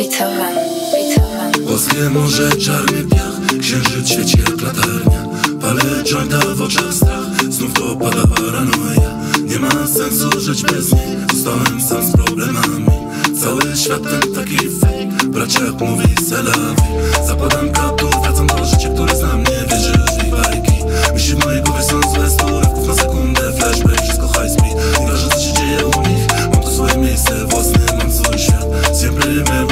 Beethoven, Beethoven. Boskie morze, czarny piach Księżyc świeci jak latarnia. Palę jointa w oczach strach Znów dopada paranoja. Nie ma sensu żyć bez niej Zostałem sam z problemami. Cały świat ten taki fake Bracia jak mówi Selawi. Zakładam kaptur, wracam do życia, które znam Nie wierzę już w ich bajki. Myśli w mojej głowie są złe Sto na sekundę, flashback, wszystko high speed. Nieważne co się dzieje u nich Mam tu swoje miejsce własne, mam swój świat. Siempre me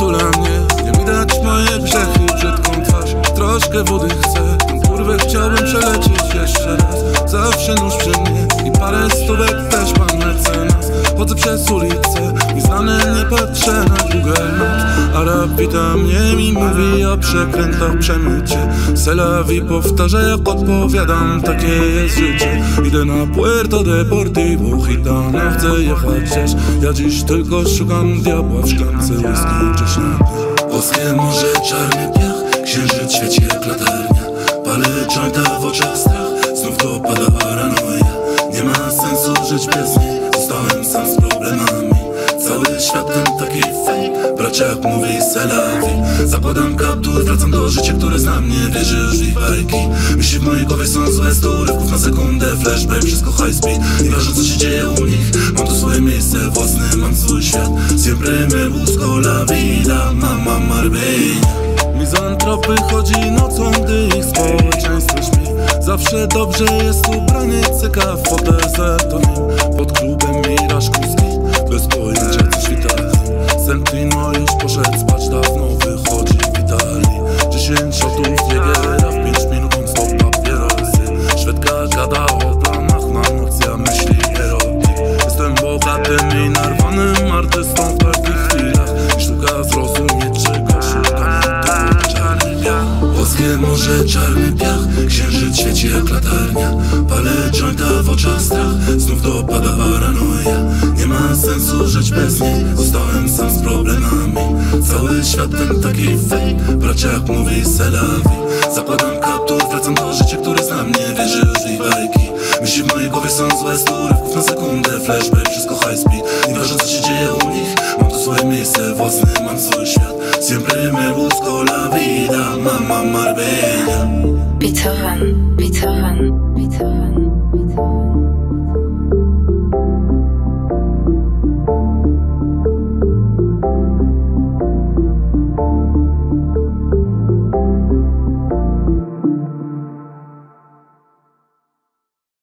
przytula mnie. Nie widać moje grzechy, brzydką twarz. Troszkę wody chcę. Tę kurwę chciałbym przelecieć jeszcze raz. Zawsze nóż przy mnie I parę stówek też pan mecenas. Chodzę przez ulicę znane nie patrzę na Google Maps Arab wita mnie i mówi o przekrętach przemycie. Selawi powtarza jak odpowiadam Takie jest życie. Idę na Puerto Deportivo Hitana chcę jechać Ja dziś tylko szukam diabła w szklance whisky na dnie Boskie morze, czarny piach Księżyc świeci jak latarnia. Palę jointa w oczach strach Znów dopada paranoja. Nie ma sensu żyć bez niej Zostałem sam z problemami Cały świat ten taki fake Bracia jak mówi Selawi Zakładam kaptur, wracam do życia, które znam. Nie wierzę już w bajki? Myśli w mojej głowie są złe Sto rywków na sekundę, flashback, wszystko high speed. Nieważne co się dzieje u nich. Mam tu swoje miejsce własne, mam swój świat. Siempre me busco la vida Mama Marbella Mizantropy chodzi nocą, gdy ich społeczeństwo śpi. Zawsze dobrze jest ubrany cyka w fotezę. To Już poszedł spać dawno wychodzi Witali Dziesięć shotów Jägera w pięć minut on stop papierosy. Szwedka gada o planach na noc Ja myśli erotik Jestem bogatym i narwanym artystą w takich chwilach. I sztuka zrozumieć czego szukam To czarny piach Boskie morze, czarny piach. Księżyc świeci jak latarnia Palę jointa w oczach strach. Znów dopada ma sensu żyć bez niej. Zostałem sam z problemami. Cały świat ten taki fake jak mówi Selawi Zakładam kaptur, wracam do życia, które znam Nie wierzę już w ich bajki. Myśli w mojej głowie są złe Sto rywków na sekundę, flashback, wszystko high speed. Nieważne co się dzieje u nich Mam tu swoje miejsce własne, mam swój świat. Siempre me busco la vida Mama Marbella. Beethoven, Beethoven, Beethoven.